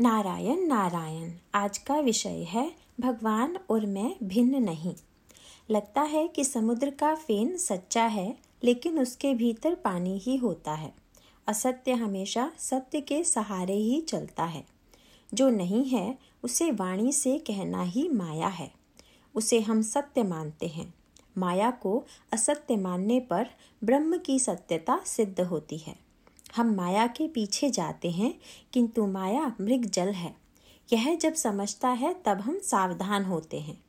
नारायण नारायण, आज का विषय है भगवान और मैं भिन्न नहीं। लगता है कि समुद्र का फेन सच्चा है, लेकिन उसके भीतर पानी ही होता है। असत्य हमेशा सत्य के सहारे ही चलता है। जो नहीं है, उसे वाणी से कहना ही माया है। उसे हम सत्य मानते हैं। माया को असत्य मानने पर ब्रह्म की सत्यता सिद्ध होती है। हम माया के पीछे जाते हैं, किंतु माया मृग जल है। यह जब समझता है, तब हम सावधान होते हैं।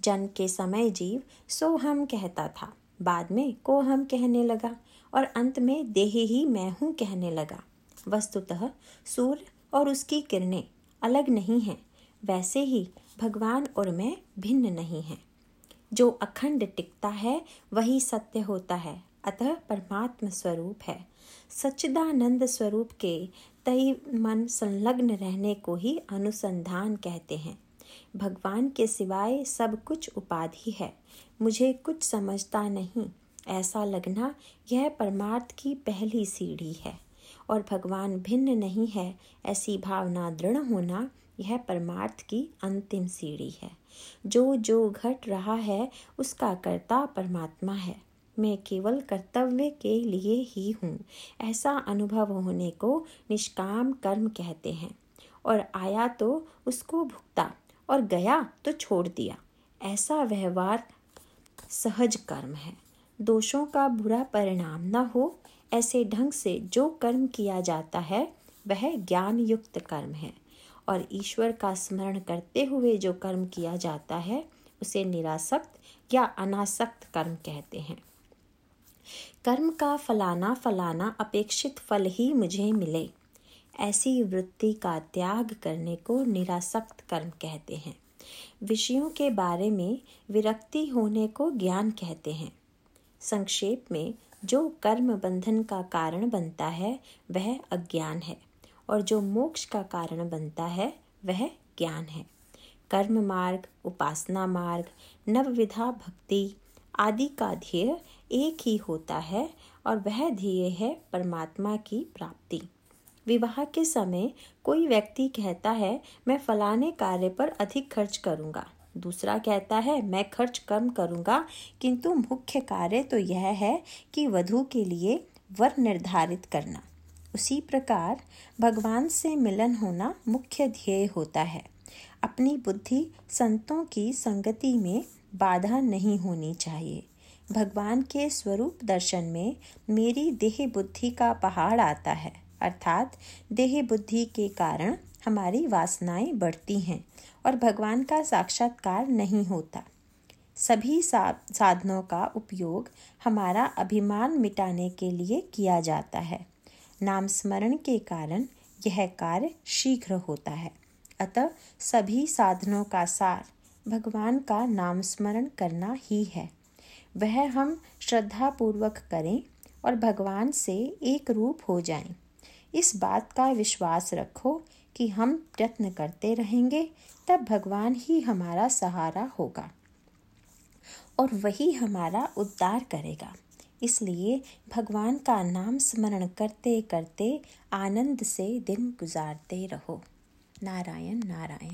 जन्म के समय जीव सो हम कहता था। बाद में को हम कहने लगा, और अंत में देह ही मैं हूँ कहने लगा। वस्तुतः सूर्य और उसकी किरणें अलग नहीं हैं। वैसे ही भगवान और मैं भिन्न नहीं हैं। जो अखंड टिकता है, वही सत्य होता है। अतः परमात्म स्वरूप है। सच्चिदानंद स्वरूप के तय मन संलग्न रहने को ही अनुसंधान कहते हैं। भगवान के सिवाय सब कुछ उपाधि है। मुझे कुछ समझता नहीं, ऐसा लगना यह परमार्थ की पहली सीढ़ी है। और भगवान भिन्न नहीं है, ऐसी भावना दृढ़ होना यह परमार्थ की अंतिम सीढ़ी है। जो जो घट रहा है, उसका कर्ता परमात्मा है। मैं केवल कर्तव्य के लिए ही हूँ। ऐसा अनुभव होने को निष्काम कर्म कहते हैं। और आया तो उसको भुगता और गया तो छोड़ दिया। ऐसा व्यवहार सहज कर्म है। दोषों का बुरा परिणाम न हो। ऐसे ढंग से जो कर्म किया जाता है, वह ज्ञान युक्त कर्म है। और ईश्वर का स्मरण करते हुए जो कर्म किया जाता है, उसे निरासक्त या अनासक्त कर्म कहते हैं। कर्म का फलाना फलाना अपेक्षित फल ही मुझे मिले। ऐसी वृत्ति का त्याग करने को निरासक्त कर्म कहते हैं। विषयों के बारे में विरक्ति होने को ज्ञान कहते हैं। संक्षेप में, जो कर्म बंधन का कारण बनता है, वह अज्ञान है, और जो मोक्ष का कारण बनता है, वह ज्ञान है। कर्म मार्ग, उपासना मार्ग, नवविधा भक्ति आदि का ध्येय एक ही होता है और वह ध्येय है परमात्मा की प्राप्ति। विवाह के समय कोई व्यक्ति कहता है, मैं फलाने कार्य पर अधिक खर्च करूँगा। दूसरा कहता है, मैं खर्च कम करूँगा। किंतु मुख्य कार्य तो यह है कि वधु के लिए वर निर्धारित करना। उसी प्रकार भगवान से मिलन होना मुख्य ध्येय होता है। अपनी बुद्धि संतों की संगति में बाधा नहीं होनी चाहिए। भगवान के स्वरूप दर्शन में मेरी देह बुद्धि का पहाड़ आता है। अर्थात देह बुद्धि के कारण हमारी वासनाएँ बढ़ती हैं और भगवान का साक्षात्कार नहीं होता। सभी साधनों का उपयोग हमारा अभिमान मिटाने के लिए किया जाता है। नाम स्मरण के कारण यह कार्य शीघ्र होता है। अतः सभी साधनों का सार भगवान का नाम स्मरण करना ही है। वह हम श्रद्धा पूर्वक करें और भगवान से एक रूप हो जाएँ। इस बात का विश्वास रखो कि हम प्रयत्न करते रहेंगे, तब भगवान ही हमारा सहारा होगा और वही हमारा उद्धार करेगा। इसलिए भगवान का नाम स्मरण करते करते आनंद से दिन गुजारते रहो। नारायण नारायण।